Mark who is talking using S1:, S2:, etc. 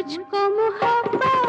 S1: मुझको मुहब्बत